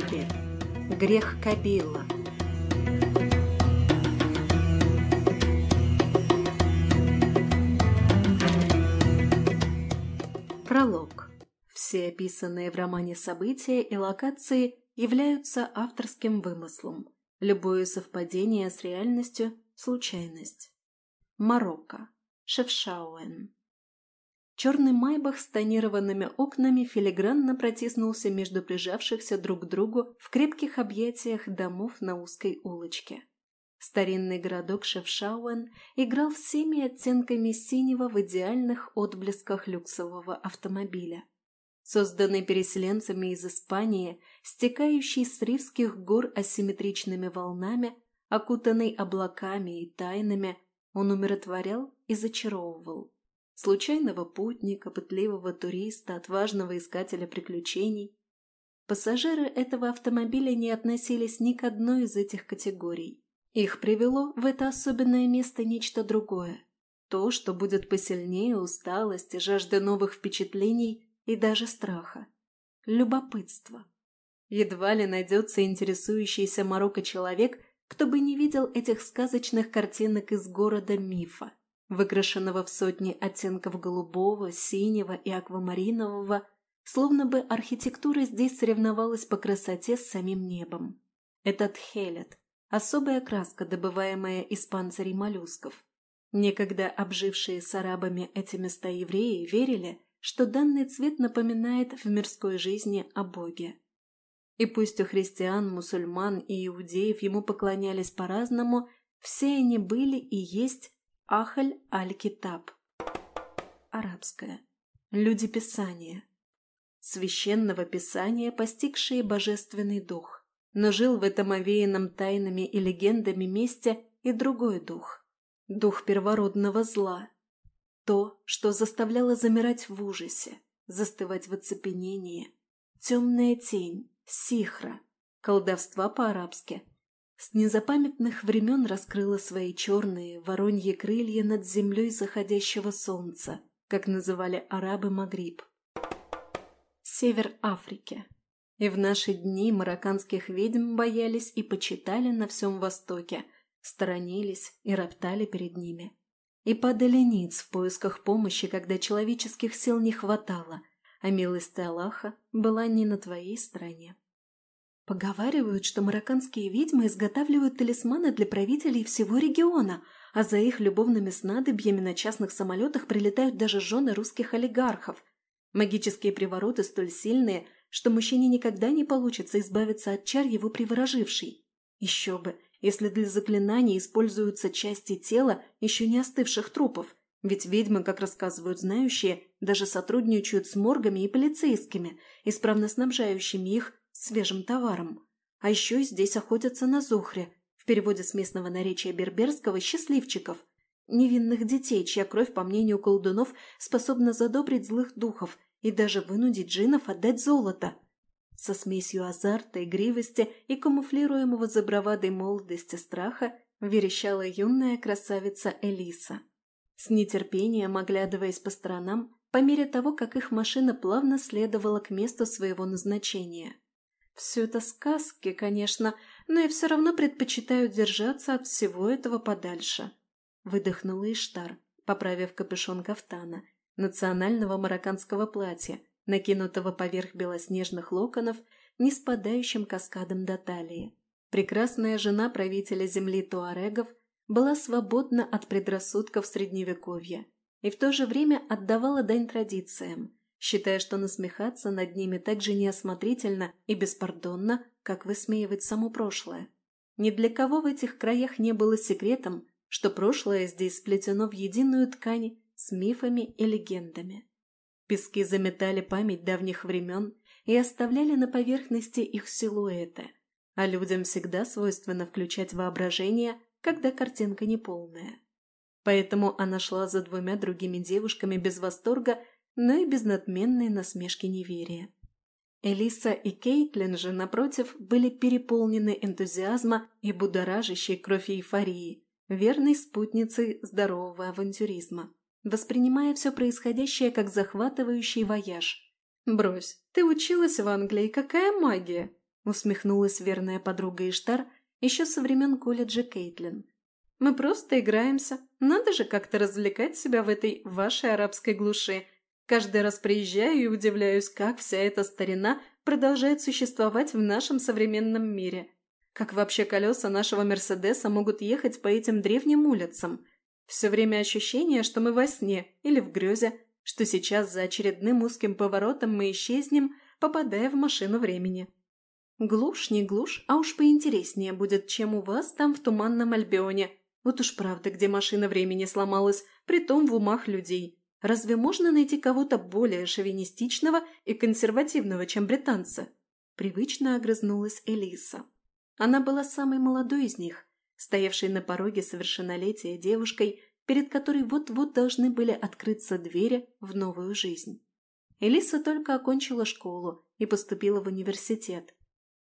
Альби. Грех Кабила. Пролог. Все описанные в романе события и локации являются авторским вымыслом. Любое совпадение с реальностью – случайность. Марокко. Шефшауэн. Черный майбах с тонированными окнами филигранно протиснулся между прижавшихся друг к другу в крепких объятиях домов на узкой улочке. Старинный городок Шефшауэн играл всеми оттенками синего в идеальных отблесках люксового автомобиля. Созданный переселенцами из Испании, стекающий с Ривских гор асимметричными волнами, окутанный облаками и тайнами, он умиротворял и зачаровывал случайного путника, пытливого туриста, отважного искателя приключений. Пассажиры этого автомобиля не относились ни к одной из этих категорий. Их привело в это особенное место нечто другое. То, что будет посильнее усталости, жажды новых впечатлений и даже страха. Любопытство. Едва ли найдется интересующийся Марокко человек, кто бы не видел этих сказочных картинок из города мифа выкрашенного в сотни оттенков голубого, синего и аквамаринового, словно бы архитектура здесь соревновалась по красоте с самим небом. Этот хелет – особая краска, добываемая из панцирей моллюсков. Некогда обжившие с арабами эти места евреи верили, что данный цвет напоминает в мирской жизни о Боге. И пусть у христиан, мусульман и иудеев ему поклонялись по-разному, все они были и есть Ахаль аль-Китаб. Арабское. Люди Писания. Священного Писания, постигшие Божественный Дух. Но жил в этом овеянном тайнами и легендами месте и другой дух. Дух первородного зла. То, что заставляло замирать в ужасе, застывать в оцепенении. Темная тень, сихра, колдовства по-арабски – с незапамятных времен раскрыла свои черные вороньи крылья над землей заходящего солнца, как называли арабы Магриб. Север Африки. И в наши дни марокканских ведьм боялись и почитали на всем Востоке, сторонились и роптали перед ними. И падали ниц в поисках помощи, когда человеческих сил не хватало, а милость Аллаха была не на твоей стороне. Поговаривают, что марокканские ведьмы изготавливают талисманы для правителей всего региона, а за их любовными снадобьями на частных самолетах прилетают даже жены русских олигархов. Магические привороты столь сильные, что мужчине никогда не получится избавиться от чар его приворожившей. Еще бы, если для заклинаний используются части тела еще не остывших трупов, ведь ведьмы, как рассказывают знающие, даже сотрудничают с моргами и полицейскими, исправно снабжающими их свежим товаром. А еще здесь охотятся на зухре, в переводе с местного наречия берберского «счастливчиков», невинных детей, чья кровь, по мнению колдунов, способна задобрить злых духов и даже вынудить джинов отдать золото. Со смесью азарта, игривости и камуфлируемого за бравадой молодости страха верещала юная красавица Элиса. С нетерпением, оглядываясь по сторонам, по мере того, как их машина плавно следовала к месту своего назначения – все это сказки, конечно, но я все равно предпочитаю держаться от всего этого подальше. Выдохнула Иштар, поправив капюшон кафтана, национального марокканского платья, накинутого поверх белоснежных локонов, не спадающим каскадом до талии. Прекрасная жена правителя земли туарегов была свободна от предрассудков средневековья и в то же время отдавала дань традициям – считая, что насмехаться над ними так же неосмотрительно и беспардонно, как высмеивать само прошлое. Ни для кого в этих краях не было секретом, что прошлое здесь сплетено в единую ткань с мифами и легендами. Пески заметали память давних времен и оставляли на поверхности их силуэты, а людям всегда свойственно включать воображение, когда картинка неполная. Поэтому она шла за двумя другими девушками без восторга но и без надменной насмешки неверия. Элиса и Кейтлин же, напротив, были переполнены энтузиазма и будоражащей кровь эйфории, верной спутницей здорового авантюризма, воспринимая все происходящее как захватывающий вояж. «Брось, ты училась в Англии, какая магия?» — усмехнулась верная подруга Иштар еще со времен колледжа Кейтлин. «Мы просто играемся. Надо же как-то развлекать себя в этой вашей арабской глуши. Каждый раз приезжаю и удивляюсь, как вся эта старина продолжает существовать в нашем современном мире. Как вообще колеса нашего Мерседеса могут ехать по этим древним улицам? Все время ощущение, что мы во сне или в грезе, что сейчас за очередным узким поворотом мы исчезнем, попадая в машину времени. Глушь, не глушь, а уж поинтереснее будет, чем у вас там в туманном Альбионе. Вот уж правда, где машина времени сломалась, притом в умах людей. Разве можно найти кого-то более шовинистичного и консервативного, чем британцы? Привычно огрызнулась Элиса. Она была самой молодой из них, стоявшей на пороге совершеннолетия девушкой, перед которой вот-вот должны были открыться двери в новую жизнь. Элиса только окончила школу и поступила в университет.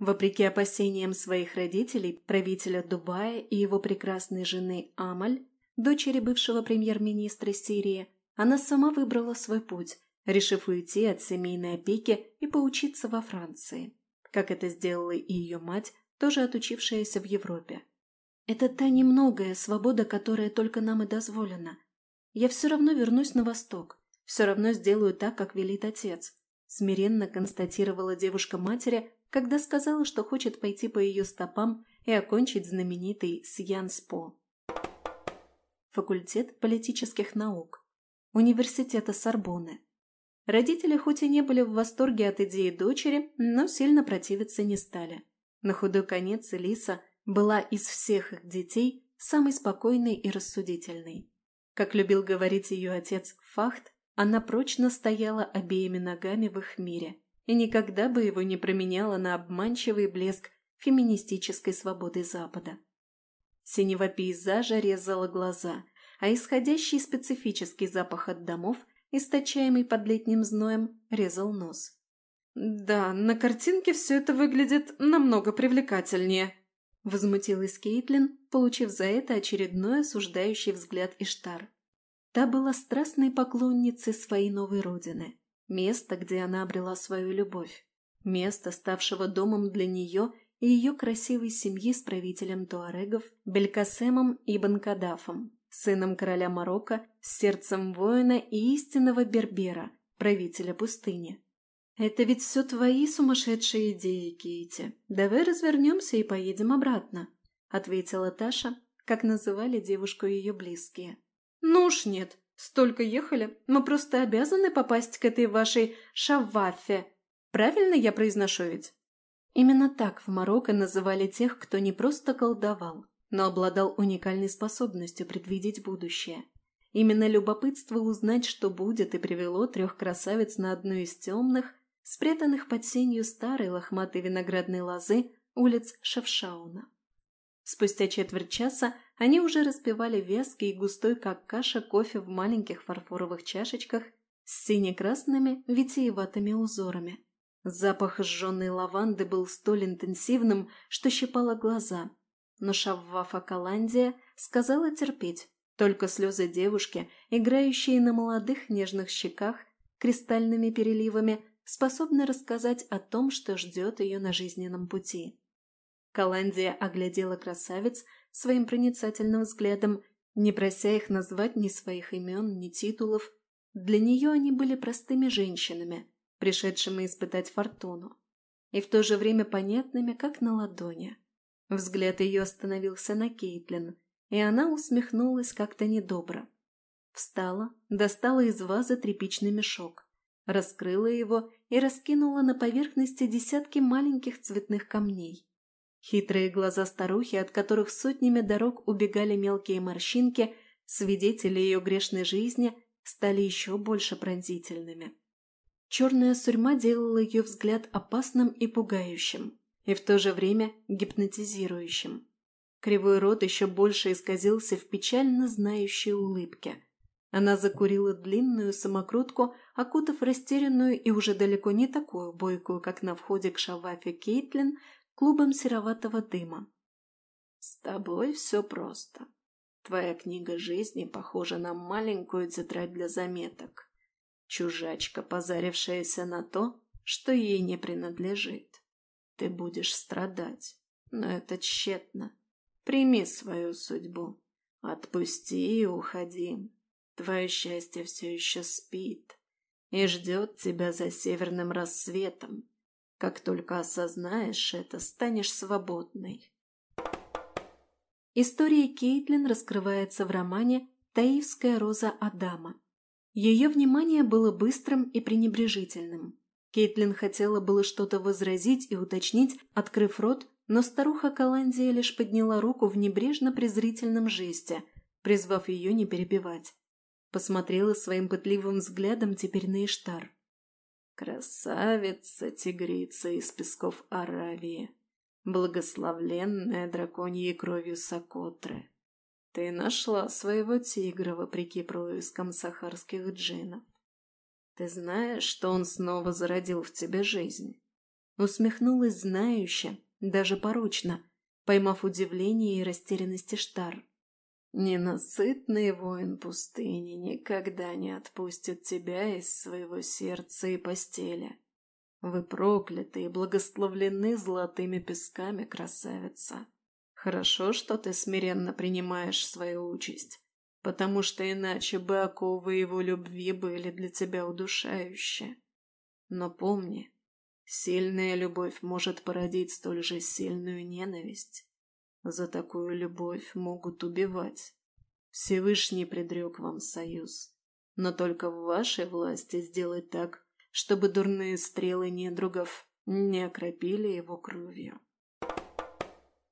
Вопреки опасениям своих родителей, правителя Дубая и его прекрасной жены Амаль, дочери бывшего премьер-министра Сирии, она сама выбрала свой путь, решив уйти от семейной опеки и поучиться во Франции, как это сделала и ее мать, тоже отучившаяся в Европе. Это та немногая свобода, которая только нам и дозволена. Я все равно вернусь на восток, все равно сделаю так, как велит отец, смиренно констатировала девушка матери, когда сказала, что хочет пойти по ее стопам и окончить знаменитый Сьянспо. Факультет политических наук. Университета Сорбонны. Родители хоть и не были в восторге от идеи дочери, но сильно противиться не стали. На худой конец Элиса была из всех их детей самой спокойной и рассудительной. Как любил говорить ее отец Фахт, она прочно стояла обеими ногами в их мире и никогда бы его не променяла на обманчивый блеск феминистической свободы Запада. Синего пейзажа резала глаза, а исходящий специфический запах от домов, источаемый под летним зноем, резал нос. «Да, на картинке все это выглядит намного привлекательнее», – возмутилась Кейтлин, получив за это очередной осуждающий взгляд Иштар. Та была страстной поклонницей своей новой родины, места, где она обрела свою любовь, места, ставшего домом для нее и ее красивой семьи с правителем туарегов Белькасемом Ибн Кадафом, сыном короля Марокко, с сердцем воина и истинного бербера, правителя пустыни. «Это ведь все твои сумасшедшие идеи, Кейти. Давай развернемся и поедем обратно», — ответила Таша, как называли девушку ее близкие. «Ну уж нет. Столько ехали. Мы просто обязаны попасть к этой вашей шавафе. Правильно я произношу ведь?» Именно так в Марокко называли тех, кто не просто колдовал, но обладал уникальной способностью предвидеть будущее. Именно любопытство узнать, что будет, и привело трех красавиц на одну из темных, спрятанных под сенью старой лохматой виноградной лозы улиц Шевшауна. Спустя четверть часа они уже распивали вязкий и густой, как каша, кофе в маленьких фарфоровых чашечках с сине-красными витиеватыми узорами. Запах сжженной лаванды был столь интенсивным, что щипало глаза, но Шаввафа Каландия сказала терпеть, только слезы девушки, играющие на молодых нежных щеках кристальными переливами, способны рассказать о том, что ждет ее на жизненном пути. Каландия оглядела красавиц своим проницательным взглядом, не прося их назвать ни своих имен, ни титулов. Для нее они были простыми женщинами, пришедшими испытать фортуну, и в то же время понятными, как на ладони. Взгляд ее остановился на Кейтлин, и она усмехнулась как-то недобро. Встала, достала из вазы тряпичный мешок, раскрыла его и раскинула на поверхности десятки маленьких цветных камней. Хитрые глаза старухи, от которых сотнями дорог убегали мелкие морщинки, свидетели ее грешной жизни, стали еще больше пронзительными. Черная сурьма делала ее взгляд опасным и пугающим, и в то же время гипнотизирующим. Кривой рот еще больше исказился в печально знающей улыбке – она закурила длинную самокрутку, окутав растерянную и уже далеко не такую бойкую, как на входе к шавафе Кейтлин, клубом сероватого дыма. «С тобой все просто. Твоя книга жизни похожа на маленькую тетрадь для заметок. Чужачка, позарившаяся на то, что ей не принадлежит. Ты будешь страдать, но это тщетно. Прими свою судьбу. Отпусти и уходи. Твое счастье все еще спит и ждет тебя за северным рассветом. Как только осознаешь это, станешь свободной. История Кейтлин раскрывается в романе «Таивская роза Адама». Ее внимание было быстрым и пренебрежительным. Кейтлин хотела было что-то возразить и уточнить, открыв рот, но старуха Каландия лишь подняла руку в небрежно-презрительном жесте, призвав ее не перебивать. Посмотрела своим пытливым взглядом теперь на Иштар. «Красавица, тигрица из песков Аравии, благословленная драконьей кровью Сокотры. Ты нашла своего тигра, вопреки проискам сахарских джинов. Ты знаешь, что он снова зародил в тебе жизнь?» Усмехнулась знающе, даже порочно, поймав удивление и растерянность Иштар. Ненасытный воин пустыни никогда не отпустит тебя из своего сердца и постели. Вы прокляты и благословлены золотыми песками, красавица. Хорошо, что ты смиренно принимаешь свою участь, потому что иначе бы оковы его любви были для тебя удушающие. Но помни, сильная любовь может породить столь же сильную ненависть. За такую любовь могут убивать. Всевышний предрек вам союз. Но только в вашей власти сделать так, чтобы дурные стрелы недругов не окропили его кровью.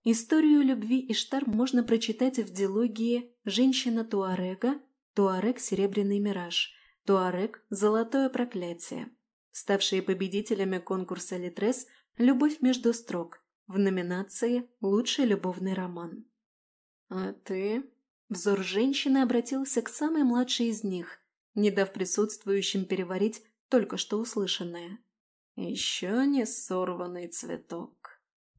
Историю любви Иштар можно прочитать в дилогии «Женщина Туарега», «Туарек. Серебряный мираж», «Туарек. Золотое проклятие», ставшие победителями конкурса «Литрес» «Любовь между строк», в номинации «Лучший любовный роман». «А ты?» Взор женщины обратился к самой младшей из них, не дав присутствующим переварить только что услышанное. «Еще не сорванный цветок.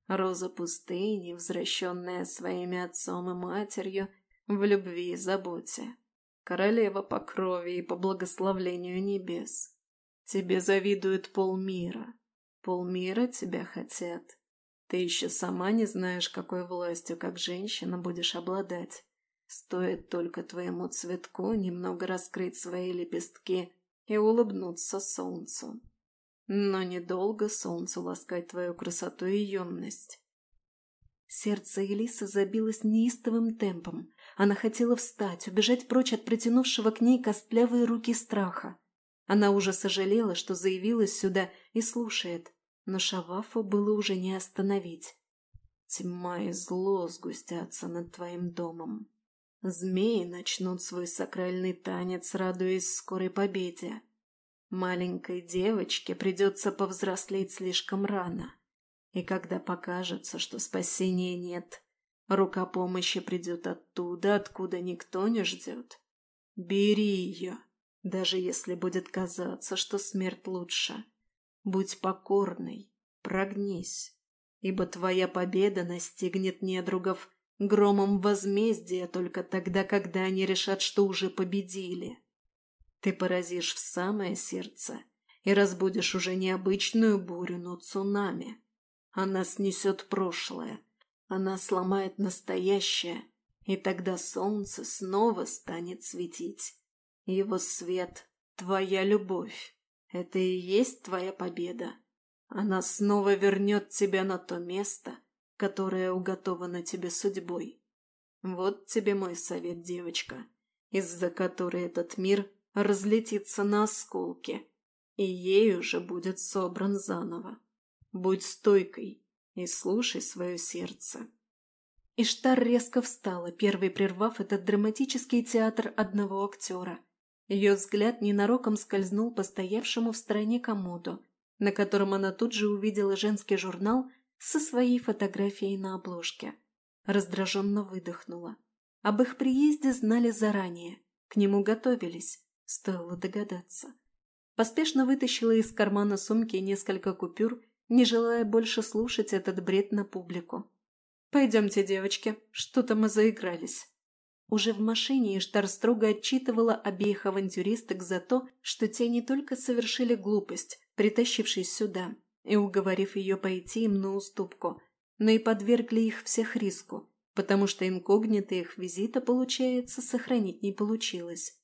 Роза пустыни, возвращенная своими отцом и матерью в любви и заботе. Королева по крови и по благословлению небес. Тебе завидует полмира. Полмира тебя хотят. Ты еще сама не знаешь, какой властью, как женщина, будешь обладать. Стоит только твоему цветку немного раскрыть свои лепестки и улыбнуться солнцу. Но недолго солнцу ласкать твою красоту и емность. Сердце Элисы забилось неистовым темпом. Она хотела встать, убежать прочь от протянувшего к ней костлявые руки страха. Она уже сожалела, что заявилась сюда и слушает, но Шавафу было уже не остановить. Тьма и зло сгустятся над твоим домом. Змеи начнут свой сакральный танец, радуясь скорой победе. Маленькой девочке придется повзрослеть слишком рано. И когда покажется, что спасения нет, рука помощи придет оттуда, откуда никто не ждет. Бери ее, даже если будет казаться, что смерть лучше. Будь покорной, прогнись, ибо твоя победа настигнет недругов громом возмездия только тогда, когда они решат, что уже победили. Ты поразишь в самое сердце и разбудишь уже необычную бурю, но цунами. Она снесет прошлое, она сломает настоящее, и тогда солнце снова станет светить. Его свет — твоя любовь. Это и есть твоя победа. Она снова вернет тебя на то место, которое уготовано тебе судьбой. Вот тебе мой совет, девочка, из-за которой этот мир разлетится на осколки, и ей уже будет собран заново. Будь стойкой и слушай свое сердце. Иштар резко встала, первой прервав этот драматический театр одного актера – ее взгляд ненароком скользнул по стоявшему в стороне комоду, на котором она тут же увидела женский журнал со своей фотографией на обложке. Раздраженно выдохнула. Об их приезде знали заранее, к нему готовились, стоило догадаться. Поспешно вытащила из кармана сумки несколько купюр, не желая больше слушать этот бред на публику. «Пойдемте, девочки, что-то мы заигрались». Уже в машине Иштар строго отчитывала обеих авантюристок за то, что те не только совершили глупость, притащившись сюда, и уговорив ее пойти им на уступку, но и подвергли их всех риску, потому что инкогнито их визита, получается, сохранить не получилось.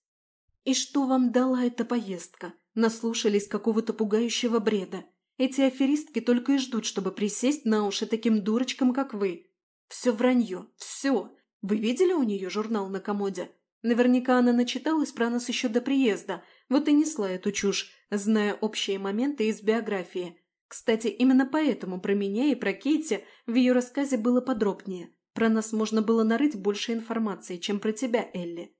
«И что вам дала эта поездка? Наслушались какого-то пугающего бреда. Эти аферистки только и ждут, чтобы присесть на уши таким дурочкам, как вы. Все вранье, все. Вы видели у нее журнал на комоде? Наверняка она начиталась про нас еще до приезда, вот и несла эту чушь, зная общие моменты из биографии. Кстати, именно поэтому про меня и про Кейти в ее рассказе было подробнее. Про нас можно было нарыть больше информации, чем про тебя, Элли.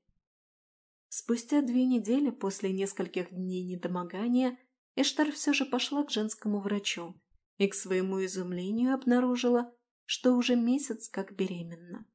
Спустя две недели после нескольких дней недомогания Эштар все же пошла к женскому врачу и, к своему изумлению, обнаружила, что уже месяц как беременна.